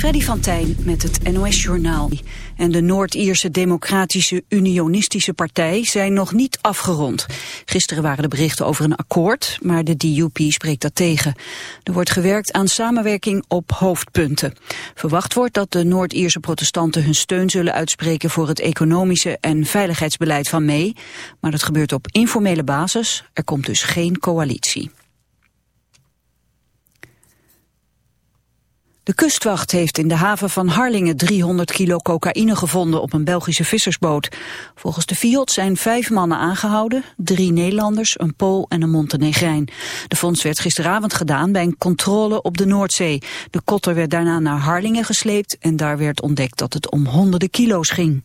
Freddy van Tijn met het NOS-journaal. En de Noord-Ierse Democratische Unionistische Partij zijn nog niet afgerond. Gisteren waren de berichten over een akkoord, maar de DUP spreekt dat tegen. Er wordt gewerkt aan samenwerking op hoofdpunten. Verwacht wordt dat de Noord-Ierse protestanten hun steun zullen uitspreken voor het economische en veiligheidsbeleid van May. Maar dat gebeurt op informele basis. Er komt dus geen coalitie. De kustwacht heeft in de haven van Harlingen 300 kilo cocaïne gevonden op een Belgische vissersboot. Volgens de FIOD zijn vijf mannen aangehouden, drie Nederlanders, een Pool en een Montenegrijn. De fonds werd gisteravond gedaan bij een controle op de Noordzee. De kotter werd daarna naar Harlingen gesleept en daar werd ontdekt dat het om honderden kilo's ging.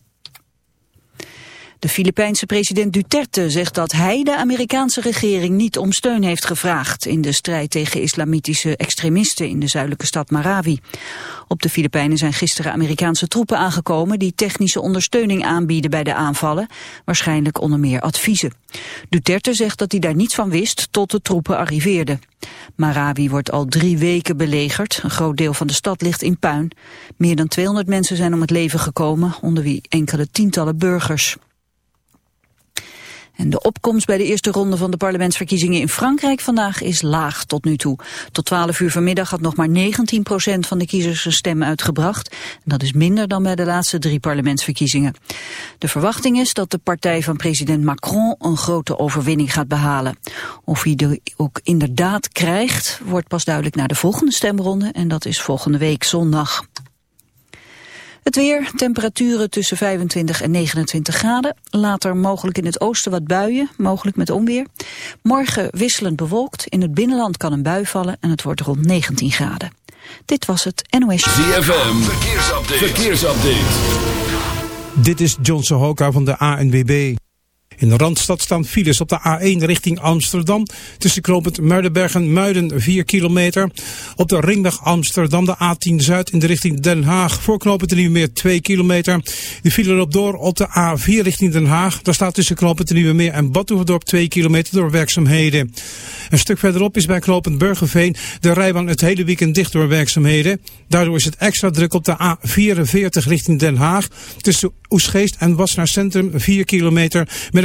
De Filipijnse president Duterte zegt dat hij de Amerikaanse regering niet om steun heeft gevraagd in de strijd tegen islamitische extremisten in de zuidelijke stad Marawi. Op de Filipijnen zijn gisteren Amerikaanse troepen aangekomen die technische ondersteuning aanbieden bij de aanvallen, waarschijnlijk onder meer adviezen. Duterte zegt dat hij daar niets van wist tot de troepen arriveerden. Marawi wordt al drie weken belegerd. Een groot deel van de stad ligt in puin. Meer dan 200 mensen zijn om het leven gekomen, onder wie enkele tientallen burgers. En de opkomst bij de eerste ronde van de parlementsverkiezingen in Frankrijk vandaag is laag tot nu toe. Tot 12 uur vanmiddag had nog maar 19 procent van de kiezers een stem uitgebracht. En dat is minder dan bij de laatste drie parlementsverkiezingen. De verwachting is dat de partij van president Macron een grote overwinning gaat behalen. Of hij die ook inderdaad krijgt, wordt pas duidelijk na de volgende stemronde. En dat is volgende week zondag. Het weer, temperaturen tussen 25 en 29 graden. Later mogelijk in het oosten wat buien, mogelijk met onweer. Morgen wisselend bewolkt. In het binnenland kan een bui vallen en het wordt rond 19 graden. Dit was het NOS. ZFM, verkeersupdate. verkeersupdate. Dit is John Sohoka van de ANWB. In de Randstad staan files op de A1 richting Amsterdam. Tussen knooppunt Muidenberg en Muiden 4 kilometer. Op de ringweg Amsterdam de A10 Zuid in de richting Den Haag. Voor knooppunt de Meer 2 kilometer. De file loopt door op de A4 richting Den Haag. Daar staat tussen knooppunt Nieuwe Meer en Badhoevedorp 2 kilometer door werkzaamheden. Een stuk verderop is bij knooppunt Burgerveen de rijbaan het hele weekend dicht door werkzaamheden. Daardoor is het extra druk op de A44 richting Den Haag. Tussen Oesgeest en Wassenaar Centrum 4 kilometer met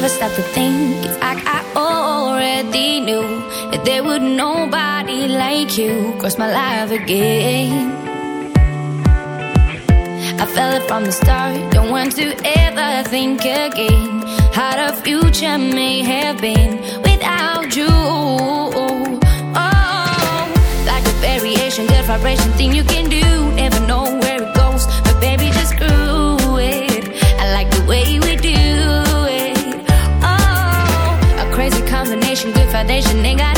Ever stop to think. It's like I already knew that there would nobody like you. Cross my life again. I felt it from the start, don't want to ever think again. How the future may have been without you. Oh, like a variation, good vibration thing you can do, never Oh, a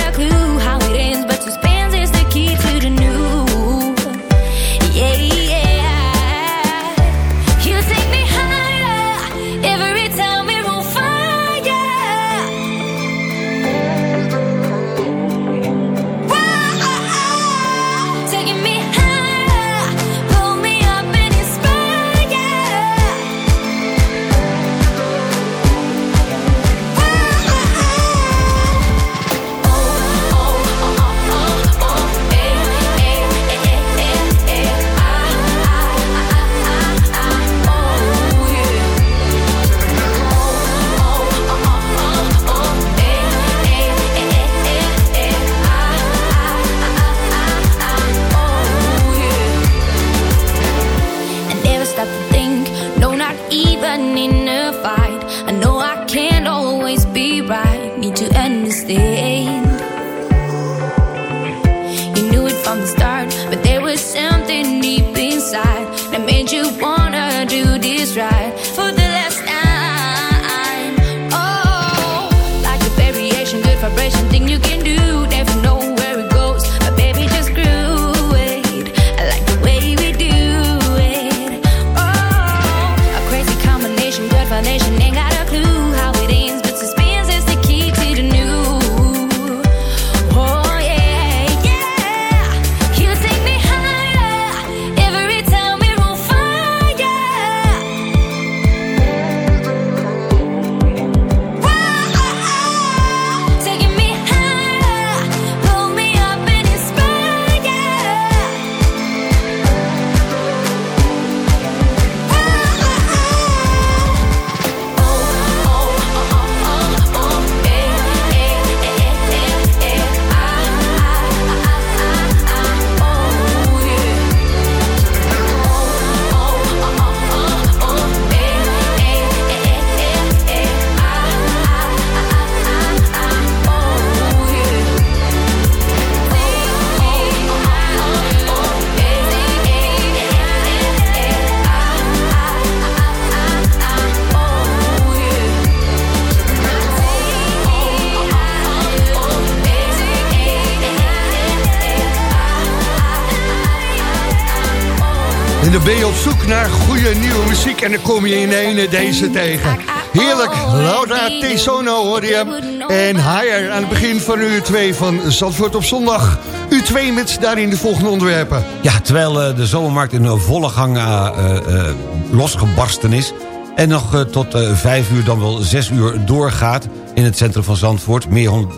En dan ben je op zoek naar goede nieuwe muziek en dan kom je in ene deze tegen. Heerlijk, Laura Tesono hoor je. En Higher aan het begin van uur 2 van Zandvoort op zondag. Uur 2 met daarin de volgende onderwerpen. Ja, terwijl eh, de zomermarkt in volle gang eh, eh, eh, losgebarsten is... en nog eh, tot eh, vijf uur, dan wel zes uur doorgaat in het centrum van Zandvoort.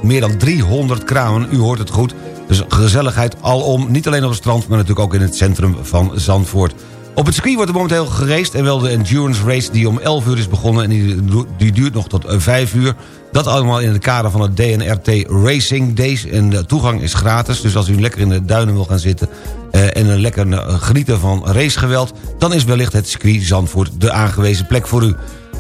Meer dan 300 kramen, u hoort het goed. Dus gezelligheid alom, niet alleen op het strand... maar natuurlijk ook in het centrum van Zandvoort. Op het circuit wordt er momenteel geraced... en wel de endurance race die om 11 uur is begonnen... en die, die duurt nog tot eh, 5 uur. Dat allemaal in het kader van het DNRT Racing Days. En de toegang is gratis, dus als u lekker in de duinen wil gaan zitten... eh, en een lekker eh, genieten van racegeweld... dan is wellicht het circuit Zandvoort de aangewezen plek voor u.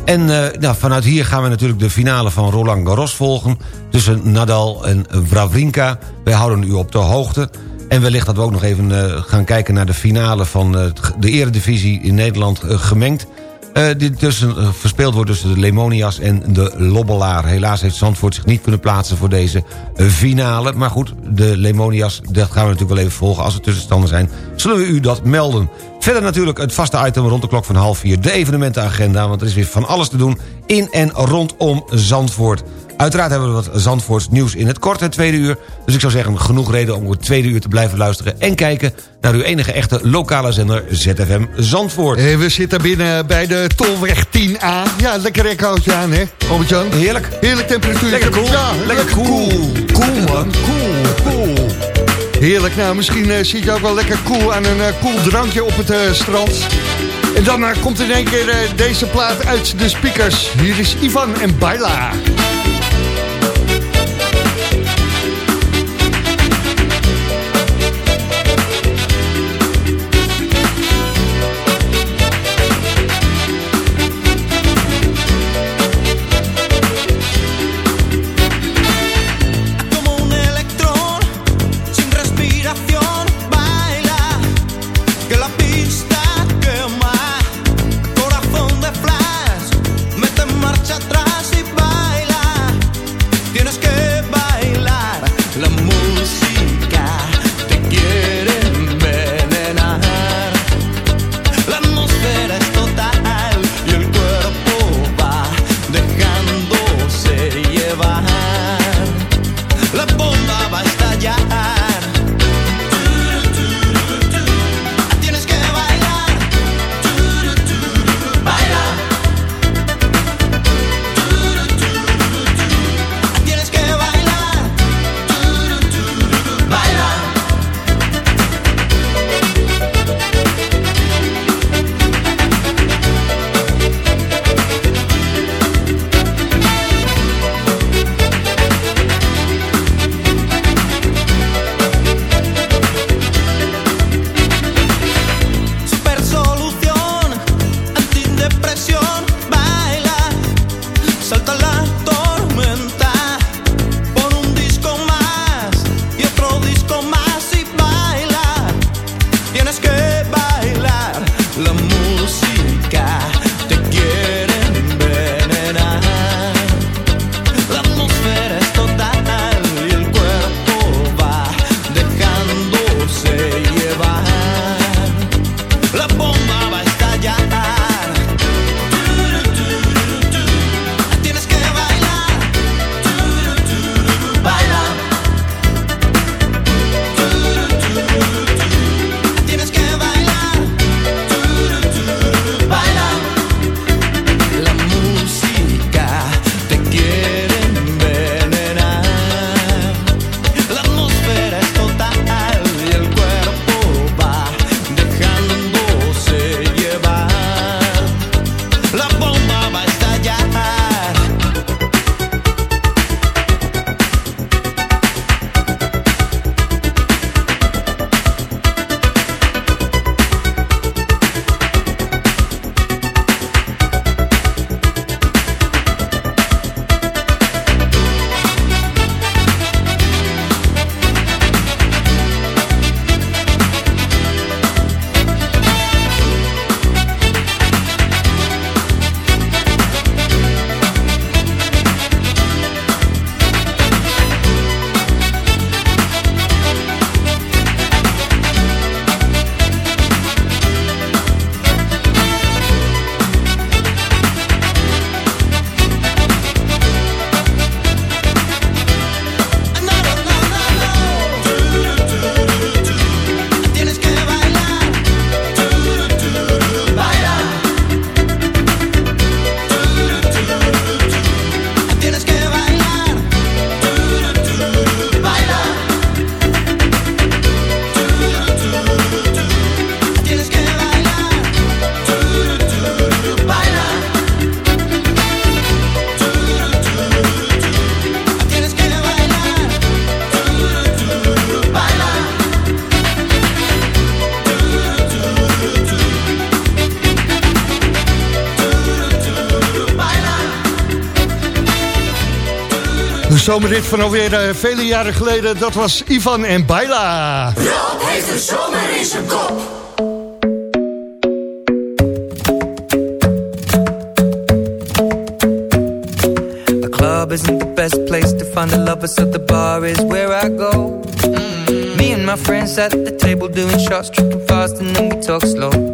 En eh, nou, vanuit hier gaan we natuurlijk de finale van Roland Garros volgen... tussen Nadal en Wawrinka. Wij houden u op de hoogte. En wellicht dat we ook nog even eh, gaan kijken naar de finale... van eh, de eredivisie in Nederland gemengd. Eh, die tussen, eh, verspeeld wordt tussen de Lemonias en de Lobbelaar. Helaas heeft Zandvoort zich niet kunnen plaatsen voor deze eh, finale. Maar goed, de Lemonias, dat gaan we natuurlijk wel even volgen. Als er tussenstanden zijn, zullen we u dat melden. Verder natuurlijk het vaste item rond de klok van half vier. De evenementenagenda, want er is weer van alles te doen... in en rondom Zandvoort. Uiteraard hebben we wat Zandvoorts nieuws in het kort, het tweede uur. Dus ik zou zeggen, genoeg reden om het tweede uur te blijven luisteren... en kijken naar uw enige echte lokale zender ZFM Zandvoort. En we zitten binnen bij de Tolweg 10A. Ja, lekker rekhoutje aan, hè, Albert-Jan? Heerlijk. Heerlijk temperatuur. Lekker cool. Ja, lekker cool. Cool, man. Cool, cool. Heerlijk. Nou, misschien eh, zit je ook wel lekker cool aan een eh, cool drankje op het eh, strand. En dan eh, komt in één keer eh, deze plaat uit de speakers. Hier is Ivan en Baila. Zomerrit van alweer eh, vele jaren geleden. Dat was Ivan en Baila. Rob heeft de zomer in zijn kop. The club isn't the best place to find a lover, so the bar is where I go. Me and my friends at the table doing shots, tripping fast, and then we talk slow.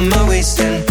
On my waist and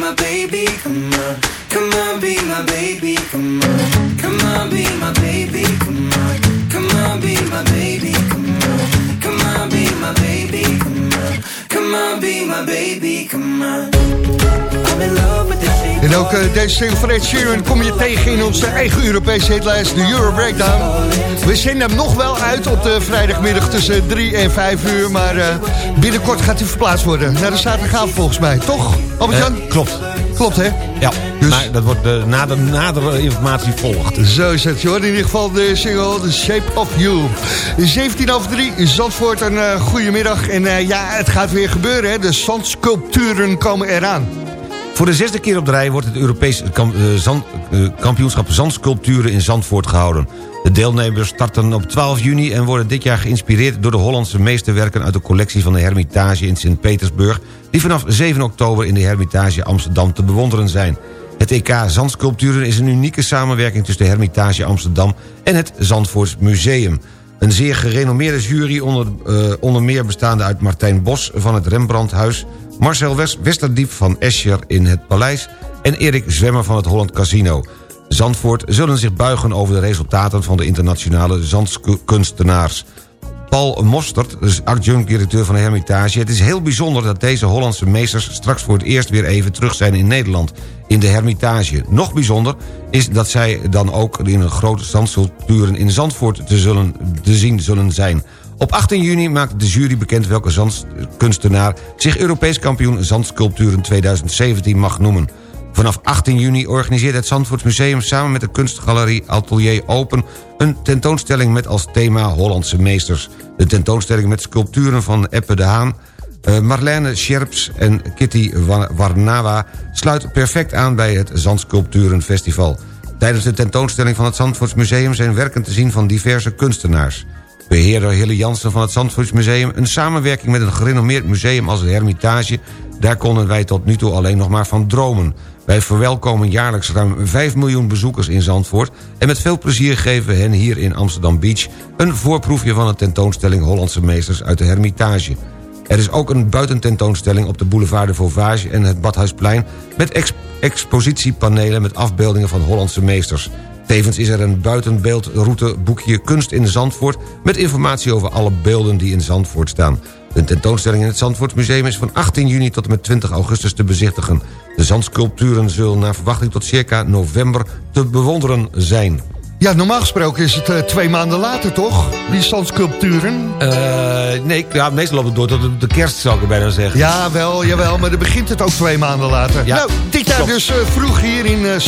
my baby, come on. Ook eh, deze single van Ed Sheeran kom je tegen in onze eigen Europese hitlijst, de Euro Breakdown. We zenden hem nog wel uit op de vrijdagmiddag tussen 3 en 5 uur, maar eh, binnenkort gaat hij verplaatst worden. Naar de zaterdagavond volgens mij, toch? Albert-Jan? Eh, klopt. Klopt, hè? Ja, Dus- maar dat wordt de, na de nadere informatie volgt. Zo is het, je hoort in ieder geval de single The Shape of You. 17 over 3, Zandvoort, een uh, goede middag. En uh, ja, het gaat weer gebeuren, hè. De zandsculpturen komen eraan. Voor de zesde keer op de rij wordt het Europees uh, zand, kampioenschap Zandsculpturen in Zandvoort gehouden. De deelnemers starten op 12 juni en worden dit jaar geïnspireerd door de Hollandse meesterwerken uit de collectie van de Hermitage in Sint-Petersburg, die vanaf 7 oktober in de Hermitage Amsterdam te bewonderen zijn. Het EK Zandsculpturen is een unieke samenwerking tussen de Hermitage Amsterdam en het Zandvoorts Museum. Een zeer gerenommeerde jury, onder, uh, onder meer bestaande uit Martijn Bos van het Rembrandthuis... Marcel West Westerdiep van Escher in het Paleis... en Erik Zwemmer van het Holland Casino. Zandvoort zullen zich buigen over de resultaten van de internationale zandkunstenaars. Paul Mostert, dus adjunct-directeur van de Hermitage... het is heel bijzonder dat deze Hollandse meesters... straks voor het eerst weer even terug zijn in Nederland, in de Hermitage. Nog bijzonder is dat zij dan ook in een grote zandsculpturen in Zandvoort te, zullen, te zien zullen zijn... Op 18 juni maakt de jury bekend welke zandkunstenaar... zich Europees kampioen Zandsculpturen 2017 mag noemen. Vanaf 18 juni organiseert het Zandvoortsmuseum samen met de kunstgalerie Atelier Open... een tentoonstelling met als thema Hollandse meesters. De tentoonstelling met sculpturen van Eppe de Haan... Uh, Marlene Scherps en Kitty Warnawa sluit perfect aan bij het Zandsculpturenfestival. Tijdens de tentoonstelling van het Zandvoortsmuseum zijn werken te zien van diverse kunstenaars. Beheerder Hille Jansen van het Zandvoortsmuseum... een samenwerking met een gerenommeerd museum als de Hermitage... daar konden wij tot nu toe alleen nog maar van dromen. Wij verwelkomen jaarlijks ruim 5 miljoen bezoekers in Zandvoort... en met veel plezier geven we hen hier in Amsterdam Beach... een voorproefje van de tentoonstelling Hollandse Meesters uit de Hermitage. Er is ook een buitententoonstelling op de boulevard de Vauvage en het Badhuisplein... met expositiepanelen met afbeeldingen van Hollandse meesters. Tevens is er een buitenbeeldrouteboekje Kunst in Zandvoort... met informatie over alle beelden die in Zandvoort staan. De tentoonstelling in het Zandvoortmuseum is van 18 juni tot en met 20 augustus te bezichtigen. De zandsculpturen zullen naar verwachting tot circa november te bewonderen zijn. Ja, normaal gesproken is het uh, twee maanden later, toch? Die zandsculpturen. Uh, nee, ja, meestal loopt het door tot de kerst, zou ik er bijna zeggen. Ja, wel, jawel, maar dan begint het ook twee maanden later. Ja, nou, dit jaar dus uh, vroeg hier in uh,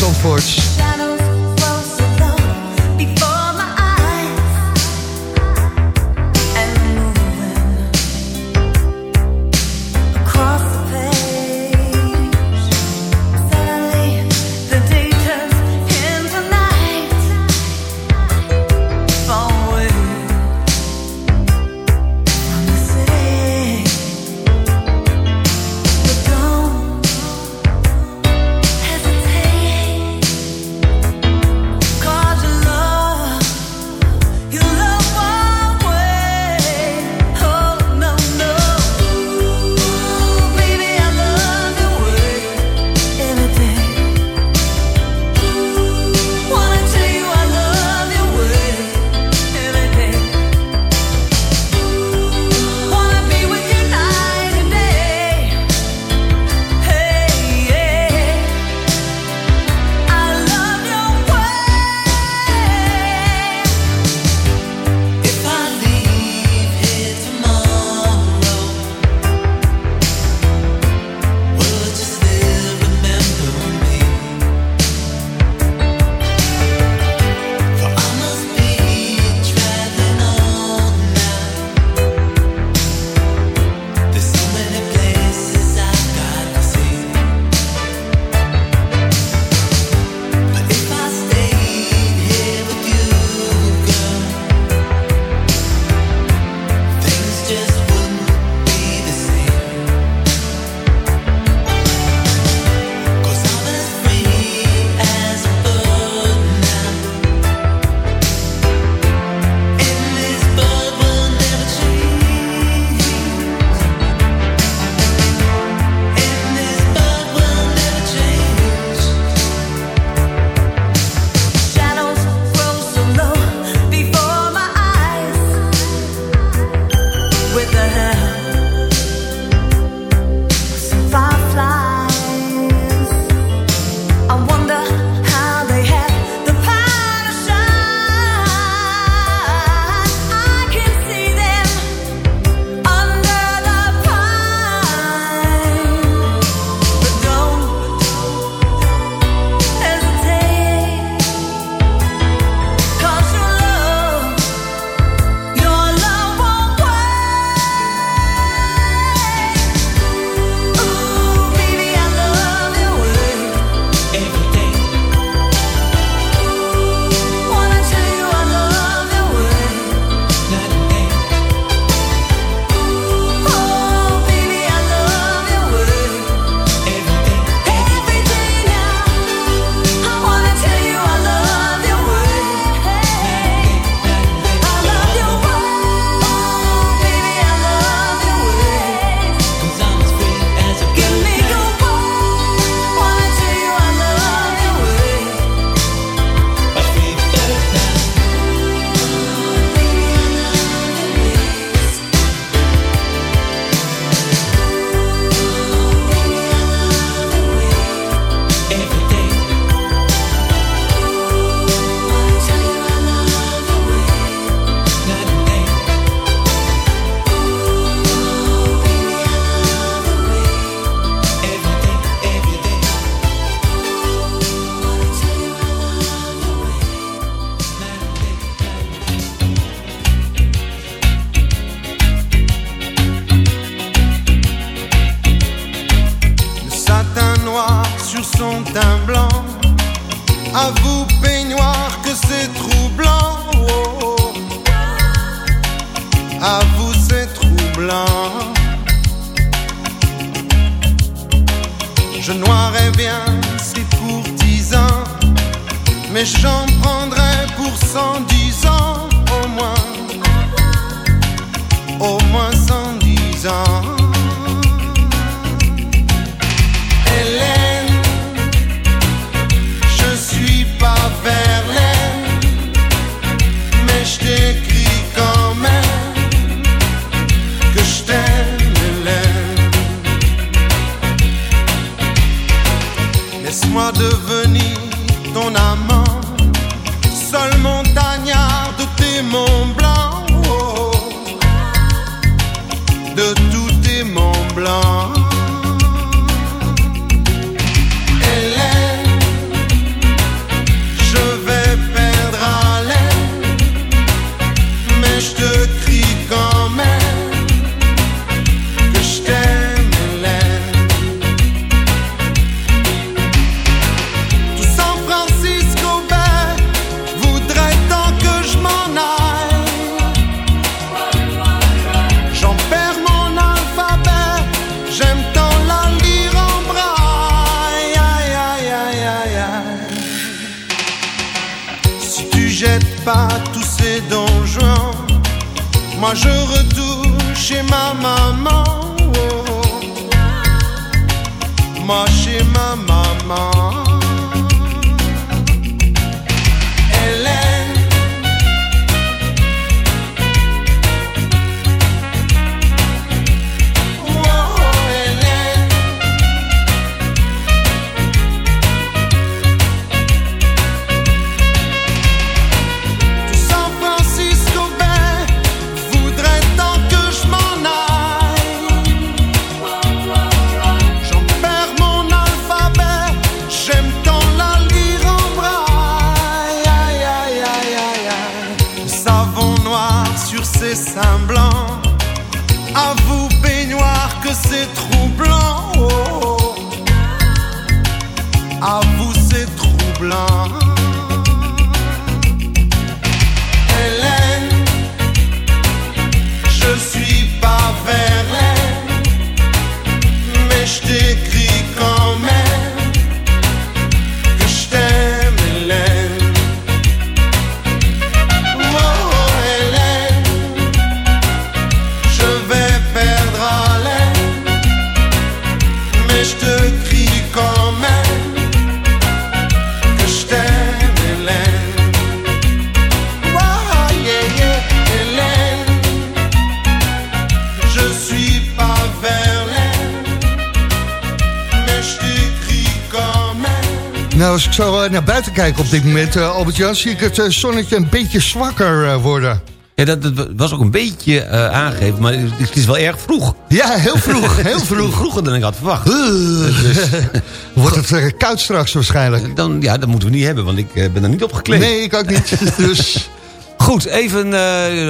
naar buiten kijk op dit moment, eh, Albert-Jan... zie ik het eh, zonnetje een beetje zwakker eh, worden. Ja, dat, dat was ook een beetje eh, aangegeven, maar het, is wel erg vroeg. Ja, heel vroeg, heel vroeg. Vroeger dan ik had verwacht. Dus, Wordt het eh, koud straks waarschijnlijk? Dan, ja, dat moeten we niet hebben, want ik ben er niet op gekleed. Nee, ik ook niet. Dus... Goed, even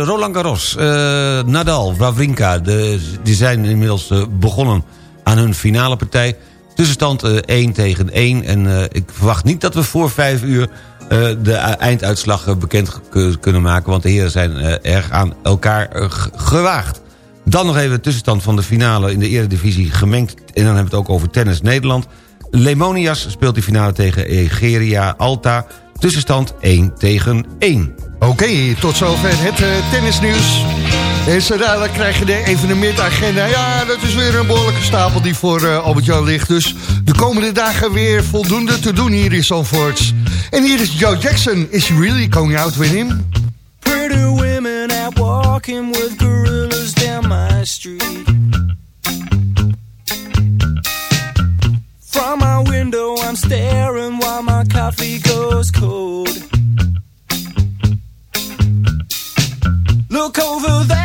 Roland Garros. Nadal, Wawrinka, de, die zijn inmiddels begonnen aan hun finale partij. Tussenstand eh 1 tegen 1. En eh, ik verwacht niet dat we voor 5 uur eh, de einduitslag eh, bekend kunnen maken. Want de heren zijn eh, erg aan elkaar eh, gewaagd. Dan nog even de tussenstand van de finale in de eredivisie gemengd. En dan hebben we het ook over tennis Nederland. Lemonias speelt die finale tegen Egeria Alta. Tussenstand 1 tegen 1. Oké, tot zover het eh, tennisnieuws. En zo dadelijk krijg je de evenementagenda. Ja, dat is weer een behoorlijke stapel die voor eh, Albert-Jan ligt. Dus de komende dagen weer voldoende te doen hier in Zandvoort. En hier is Joe Jackson. Is he really going out with him? Pretty women out walking with gorillas down my street. From my window, I'm staring while my coffee goes cold. Look over there,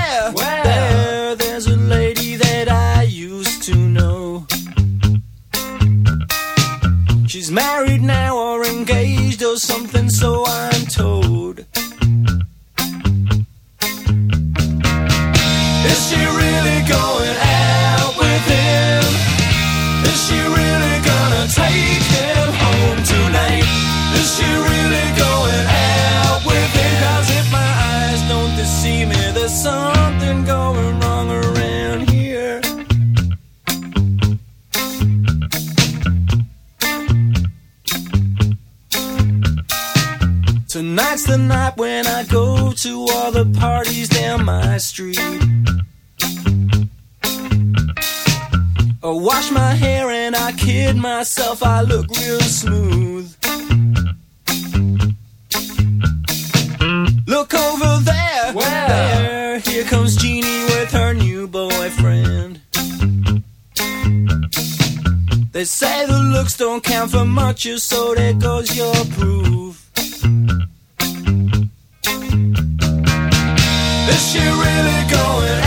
married now or engaged or something, so I'm told. Tonight's the night when I go to all the parties down my street. I wash my hair and I kid myself, I look real smooth. Look over there, Where? there. Here comes Jeannie with her new boyfriend. They say the looks don't count for much, so there goes your proof. Is she really going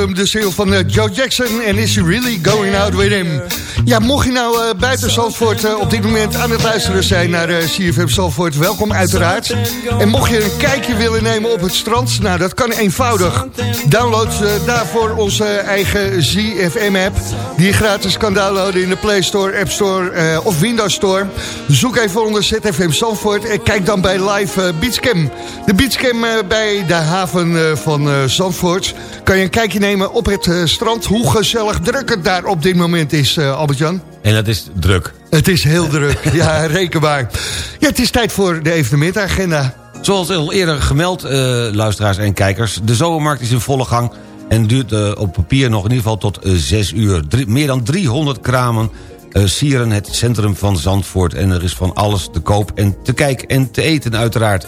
was hem, de single van eh, Joe Jackson. En Is He Really Going Out With Him? Ja, mocht je nou eh, buiten Zandvoort eh, op dit moment aan het luisteren zijn naar eh, CFM Zandvoort, welkom uiteraard. En mocht je een kijkje willen nemen op het strand, nou dat kan eenvoudig. Download daarvoor onze eigen ZFM-app, die je gratis kan downloaden in de Play Store, App Store of Windows Store. Zoek even onder ZFM Zandvoort en kijk dan bij live Beachcam. De Beachcam bij de haven van Zandvoort. Kan je een kijkje nemen op het strand, hoe gezellig druk het daar op dit moment is, Albert-Jan. En dat is druk. Het is heel druk, ja, rekenbaar. Ja, het is tijd voor de evenementagenda. Zoals al eerder gemeld, eh, luisteraars en kijkers... de zomermarkt is in volle gang en duurt eh, op papier nog in ieder geval tot eh, 6 uur. Drie- meer dan 300 kramen eh, sieren het centrum van Zandvoort... en er is van alles te koop en te kijken en te eten uiteraard.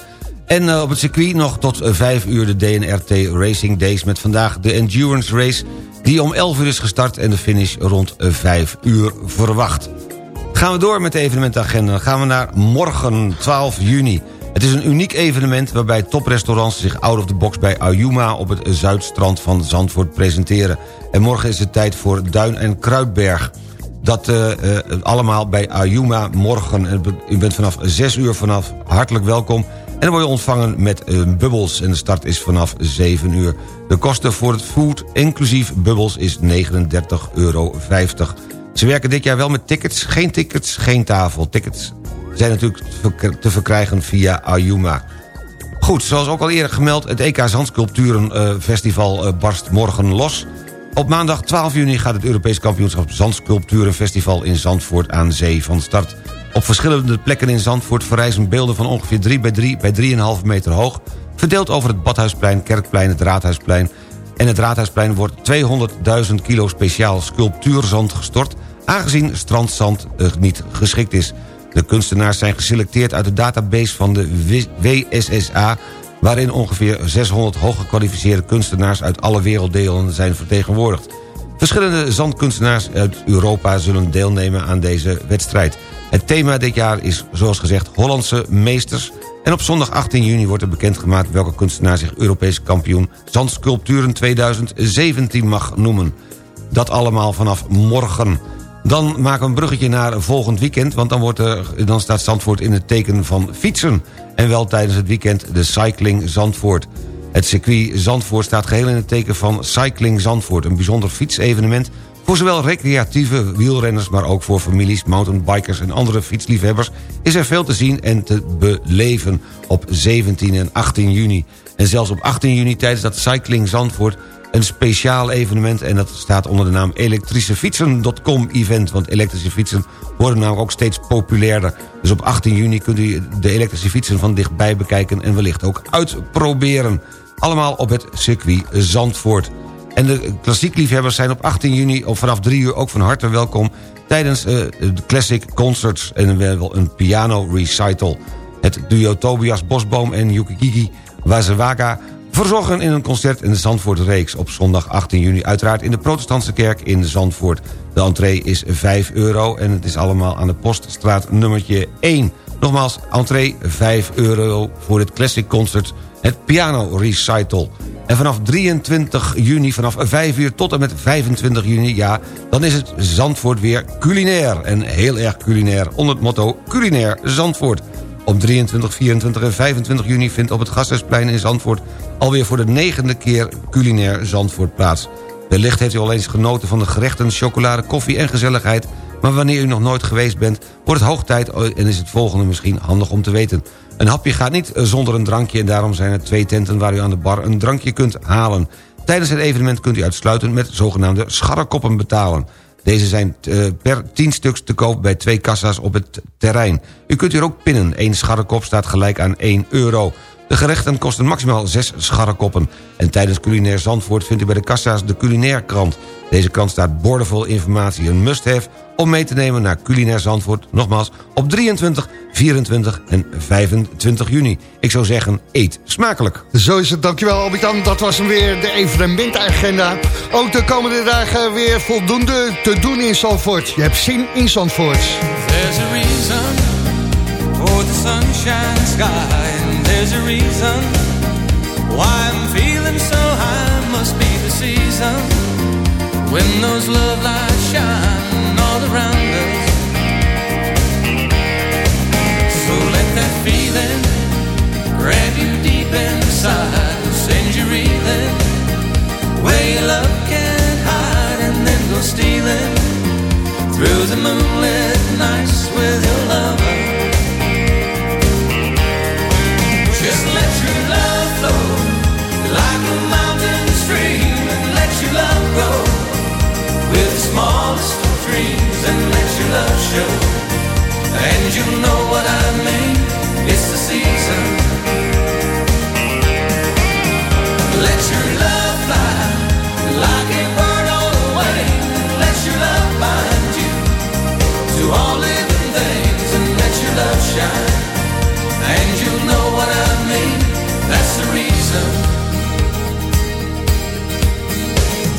En eh, op het circuit nog tot eh, 5 uur de DNRT Racing Days... met vandaag de Endurance Race die om 11 uur is gestart... en de finish rond eh, 5 uur verwacht. Gaan we door met de evenementagenda. Dan gaan we naar morgen, 12 juni. Het is een uniek evenement waarbij toprestaurants zich out of the box bij Ayuma... op het zuidstrand van Zandvoort presenteren. En morgen is het tijd voor Duin en Kruidberg. Dat eh, eh, allemaal bij Ayuma morgen. En U bent vanaf 6 uur vanaf hartelijk welkom. En dan word je ontvangen met eh, bubbels. En de start is vanaf 7 uur. De kosten voor het food, inclusief bubbels, is 39,50 euro. Ze werken dit jaar wel met tickets. Geen tickets, geen tafel. Tickets zijn natuurlijk te verk- te verkrijgen via Ayuma. Goed, zoals ook al eerder gemeld... het EK Zandsculpturenfestival eh, barst morgen los. Op maandag 12 juni gaat het Europees kampioenschap Zandsculpturenfestival in Zandvoort aan zee van start. Op verschillende plekken in Zandvoort verrijzen beelden van ongeveer 3 bij 3 bij 3,5 meter hoog... verdeeld over het Badhuisplein, Kerkplein, het Raadhuisplein... en het Raadhuisplein wordt 200.000 kilo speciaal sculptuurzand gestort... aangezien strandzand niet geschikt is. De kunstenaars zijn geselecteerd uit de database van de WSSA... waarin ongeveer 600 hooggekwalificeerde kunstenaars... uit alle werelddelen zijn vertegenwoordigd. Verschillende zandkunstenaars uit Europa zullen deelnemen aan deze wedstrijd. Het thema dit jaar is, zoals gezegd, Hollandse meesters... en op zondag 18 juni wordt er bekendgemaakt... welke kunstenaar zich Europees kampioen Zandsculpturen 2017 mag noemen. Dat allemaal vanaf morgen. Dan we een bruggetje naar volgend weekend... want dan, wordt er, dan staat Zandvoort in het teken van fietsen. En wel tijdens het weekend de Cycling Zandvoort. Het circuit Zandvoort staat geheel in het teken van Cycling Zandvoort... een bijzonder fietsevenement voor zowel recreatieve wielrenners... maar ook voor families, mountainbikers en andere fietsliefhebbers... is er veel te zien en te beleven op 17 en 18 juni. En zelfs op 18 juni tijdens dat Cycling Zandvoort een speciaal evenement... en dat staat onder de naam elektrischefietsen.com event. Want elektrische fietsen worden namelijk ook steeds populairder. Dus op 18 juni kunt u de elektrische fietsen van dichtbij bekijken... en wellicht ook uitproberen. Allemaal op het circuit Zandvoort. En de klassiekliefhebbers zijn op 18 juni of vanaf 3 uur ook van harte welkom... tijdens uh, de Classic Concerts en wel een piano recital. Het duo Tobias Bosboom en Yukigigi Wazewaga verzorgen in een concert in de Zandvoort-reeks op zondag 18 juni... uiteraard in de protestantse kerk in Zandvoort. De entree is 5 euro en het is allemaal aan de poststraat nummertje 1. Nogmaals, entree 5 euro voor dit Classic Concert, het piano recital. En vanaf 23 juni, vanaf 5 uur tot en met 25 juni... ja, dan is het Zandvoort weer culinair. En heel erg culinair onder het motto Culinair Zandvoort. Op 23, 24 en 25 juni vindt op het Gasthuisplein in Zandvoort... alweer voor de negende keer culinair Zandvoort plaats. Wellicht heeft u al eens genoten van de gerechten, chocolade, koffie en gezelligheid... maar wanneer u nog nooit geweest bent, wordt het hoog tijd... en is het volgende misschien handig om te weten. Een hapje gaat niet zonder een drankje... en daarom zijn er twee tenten waar u aan de bar een drankje kunt halen. Tijdens het evenement kunt u uitsluitend met zogenaamde scharrekoppen betalen... Deze zijn uh, per 10 stuks te koop bij twee kassa's op het terrein. U kunt hier ook pinnen. Eén scharrekop staat gelijk aan 1 euro. De gerechten kosten maximaal 6 scharrekoppen. En tijdens Culinair Zandvoort vindt u bij de kassa's de Culinair krant. Deze krant staat boordevol informatie. Een must-have om mee te nemen naar Culinair Zandvoort. Nogmaals, op 23, 24 en 25 juni. Ik zou zeggen, eet smakelijk. Zo is het, dankjewel Albert-Jan. Dat was hem weer, de evenementagenda. Ook de komende dagen weer voldoende te doen in Zandvoort. Je hebt zin in Zandvoort. There's a reason for the sunshine sky. And there's a reason why I'm feeling so high. Must be the season when those love lights shine around us. So let that feeling grab you deep inside, send you reeling where your love can't hide, and then go stealing through the moonlit nights with your lover. Love show. And you know what I mean. It's the season. Let your love fly like a bird on the wing. Let your love bind you to all living things, and let your love shine. And you know what I mean. That's the reason.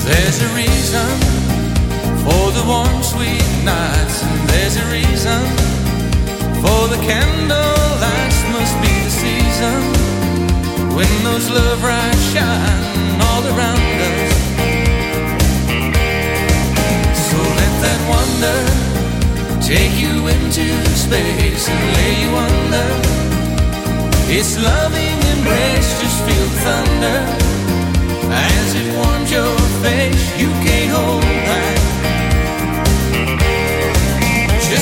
There's a reason for the warm, sweet nights, and there's a reason for the candle lights. Must be the season when those love lights shine all around us. So let that wonder take you into space and lay you under. Its loving embrace, just feel thunder as it warms your face. You can't hold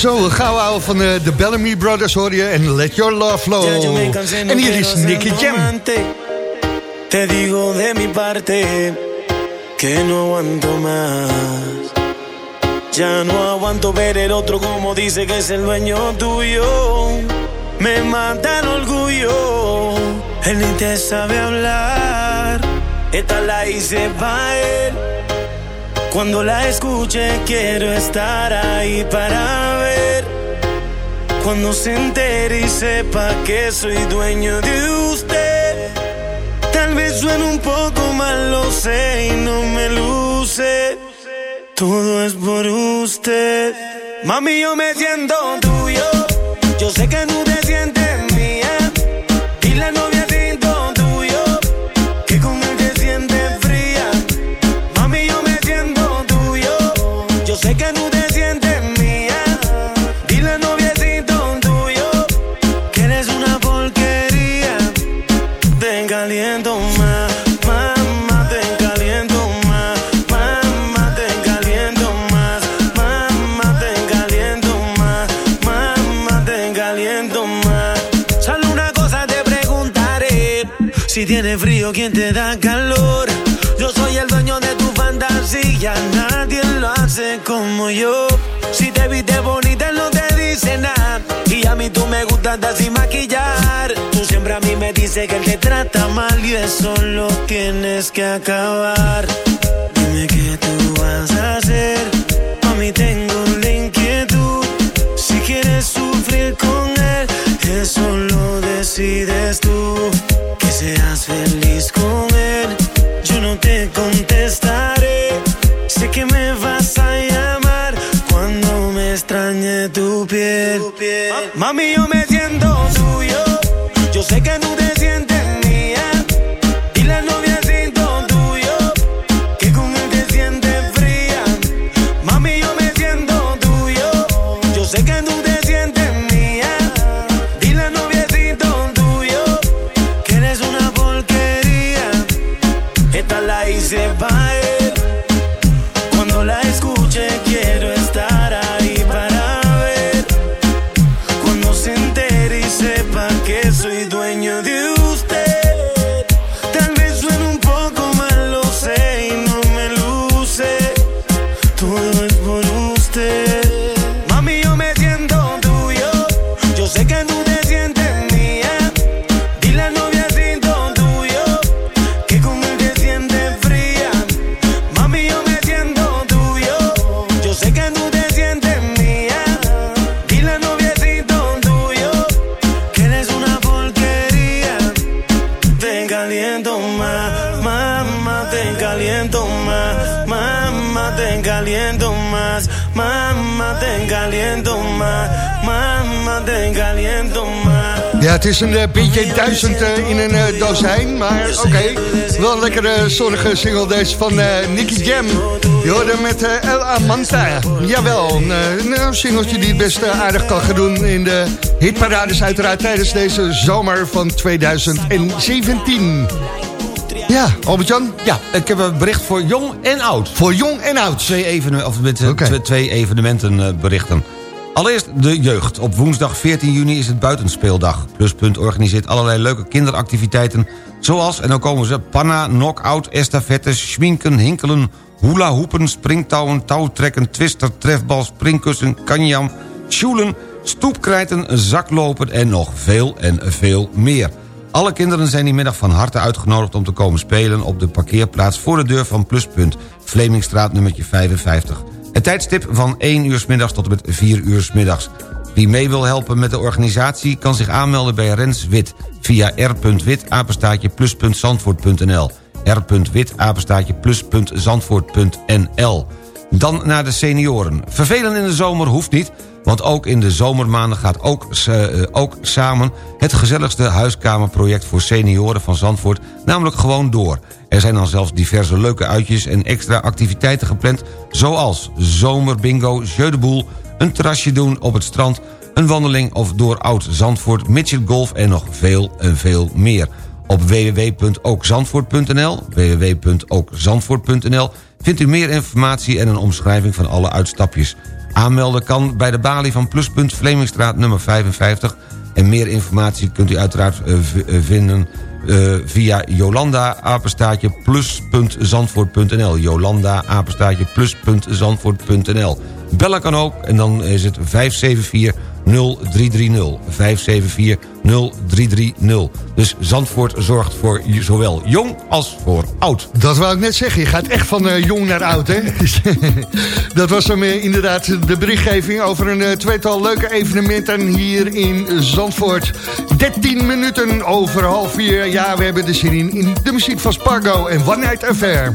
Zo, een gauw ouwe van de, de Bellamy Brothers hoor je en Let Your Love Flow. En hier is Nicky Jam. Te digo de mi parte que no aguanto más. Ya no aguanto ver el otro como dice que es el dueño tuyo. Me mata el orgullo. Él ni te sabe hablar. Esta la hice pa' él. Cuando la escuche quiero estar ahí para ver. Cuando se entere y sepa que soy dueño de usted. Tal vez suene un poco mal, lo sé y no me luce. todo es por usted. Mami, yo me siento tuyo. Yo sé que no si tiene frío, ¿quién te da calor? Yo soy el dueño de tu fantasía, nadie lo hace como yo. Si te viste bonita, no te dice nada. Y a mí tú me gustas sin maquillar. Tú siempre a mí me dices que él te trata mal y eso lo tienes que acabar. Dime qué tú vas a hacer. A mí tengo la inquietud. Si quieres sufrir con él, eso lo decides tú. Seas feliz con él. Yo no te contestaré. Sé que me vas a llamar cuando me extrañe tu piel. Mami, yo me te caliento más, mamá, te caliento más, mamá, te caliento más. Ja, het is een eh, beetje duizend eh, in een eh, dozijn, maar oké. Wel een lekkere zonnige single deze van eh, Nicky Jam. Je hoorde met eh, El Amanta. Jawel, een, eh, een singeltje die het best eh, aardig kan gaan doen in de hitparades uiteraard tijdens deze zomer van 2017. Ja, Albert-Jan? Ja, ik heb een bericht voor jong en oud. Voor jong en oud? Twee, evene of met, eh, twee, twee evenementenberichten. Allereerst de jeugd. Op woensdag 14 juni is het buitenspeeldag. Pluspunt organiseert allerlei leuke kinderactiviteiten... zoals, en dan komen ze, panna, knock-out, estafettes, schminken, hinkelen... hula hoepen, springtouwen, touwtrekken, twister, trefbal, springkussen, kanjam... sjoelen, stoepkrijten, zaklopen en nog veel en veel meer. Alle kinderen zijn die middag van harte uitgenodigd om te komen spelen... op de parkeerplaats voor de deur van Pluspunt, Vlemingstraat nummertje 55. Het tijdstip van 1 uur 's middags tot en met 4 uur 's middags. Wie mee wil helpen met de organisatie kan zich aanmelden bij Rens Wit... via r.wit apenstaatje plus.zandvoort.nl r.wit apenstaatje plus.zandvoort.nl Dan naar de senioren. Vervelen in de zomer hoeft niet... Want ook in de zomermaanden gaat ook, eh, ook samen... het gezelligste huiskamerproject voor senioren van Zandvoort... namelijk gewoon door. Er zijn dan zelfs diverse leuke uitjes en extra activiteiten gepland... zoals zomerbingo, jeu de boel, een terrasje doen op het strand... een wandeling of door Oud-Zandvoort, midget golf en nog veel en veel meer. Op www.ookzandvoort.nl www.ookzandvoort.nl vindt u meer informatie en een omschrijving van alle uitstapjes... Aanmelden kan bij de balie van Pluspunt Vlemingstraat nummer 55. En meer informatie kunt u uiteraard uh, vinden uh, via Jolanda apenstaatje plus.zandvoort.nl Jolanda apenstaatje plus.zandvoort.nl Bellen kan ook en dan is het 574 0330. 574 0330. Dus Zandvoort zorgt voor zowel jong als voor oud. Dat wou ik net zeggen. Je gaat echt van uh, jong naar oud, hè? dat was dan uh, inderdaad de berichtgeving over een uh, tweetal leuke evenementen hier in Zandvoort. 13 minuten over half vier. Ja, we hebben de zin in, in de muziek van Spargo en One Night Affair.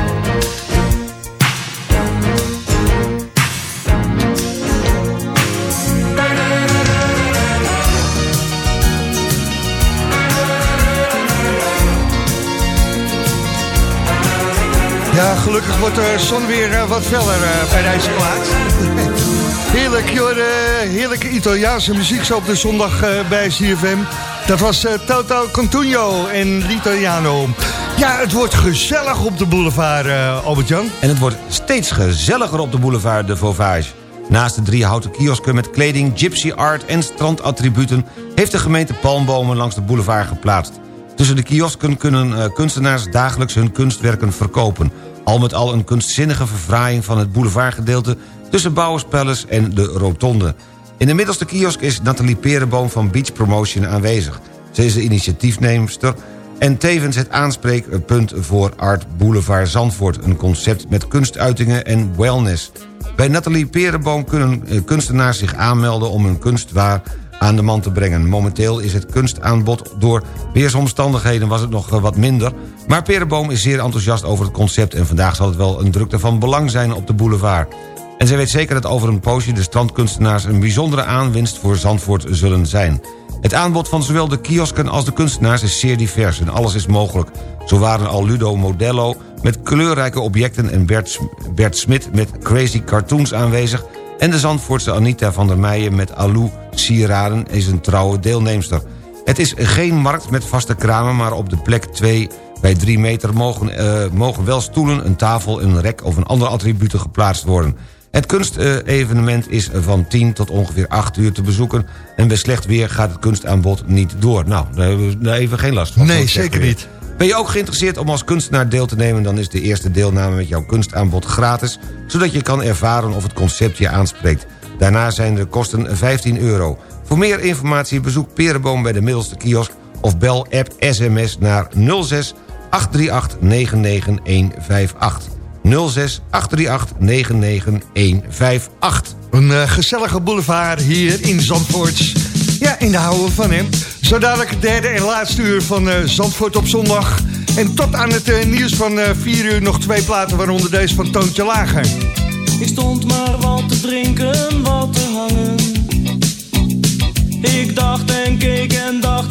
Wordt de zon weer eh, wat feller eh, bij deze plaats. Heerlijk, joh, de heerlijke Italiaanse muziek zo op de zondag eh, bij CFM. Dat was eh, Toto Cantugno en L'Italiano. Ja, het wordt gezellig op de boulevard, eh, Albert-Jan. En het wordt steeds gezelliger op de boulevard de Vauvage. Naast de drie houten kiosken met kleding, gypsy art en strandattributen... heeft de gemeente palmbomen langs de boulevard geplaatst. Tussen de kiosken kunnen eh, kunstenaars dagelijks hun kunstwerken verkopen. Al met al een kunstzinnige verfraaiing van het boulevardgedeelte... tussen Bouwerspellers en de Rotonde. In de middelste kiosk is Nathalie Perenboom van Beach Promotion aanwezig. Ze is de initiatiefneemster en tevens het aanspreekpunt voor Art Boulevard Zandvoort... een concept met kunstuitingen en wellness. Bij Nathalie Perenboom kunnen eh, kunstenaars zich aanmelden... om hun kunstwaar aan de man te brengen. Momenteel is het kunstaanbod door weersomstandigheden was het nog eh, wat minder... maar Perenboom is zeer enthousiast over het concept... en vandaag zal het wel een drukte van belang zijn op de boulevard. En zij weet zeker dat over een poosje de strandkunstenaars... een bijzondere aanwinst voor Zandvoort zullen zijn. Het aanbod van zowel de kiosken als de kunstenaars is zeer divers... en alles is mogelijk. Zo waren al Ludo Modello met kleurrijke objecten... en Bert, Bert Smit met crazy cartoons aanwezig... en de Zandvoortse Anita van der Meijen met Alou sieraden is een trouwe deelnemster. Het is geen markt met vaste kramen... maar op de plek 2 bij 3 meter mogen, eh, mogen wel stoelen, een tafel, een rek... of een andere attributen geplaatst worden... Het kunstevenement is van 10 tot ongeveer 8 uur te bezoeken... en bij slecht weer gaat het kunstaanbod niet door. Nou, daar hebben we even geen last van. Nee, zeker weer. niet. Ben je ook geïnteresseerd om als kunstenaar deel te nemen... dan is de eerste deelname met jouw kunstaanbod gratis... zodat je kan ervaren of het concept je aanspreekt. Daarna zijn de kosten 15 euro. Voor meer informatie bezoek Perenboom bij de middelste kiosk... of bel app sms naar 06 838 99158. 06 838 99158. Een eh, gezellige boulevard hier in Zandvoort. Ja, in de houden van hem. Zo dadelijk het derde en laatste uur van eh, Zandvoort op zondag. En tot aan het eh, nieuws van 4 uur nog twee platen, waaronder deze van Toontje Lager. Ik stond maar wat te drinken, wat te hangen. Ik dacht en keek en dacht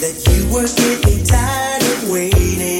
that you were getting tired of waiting.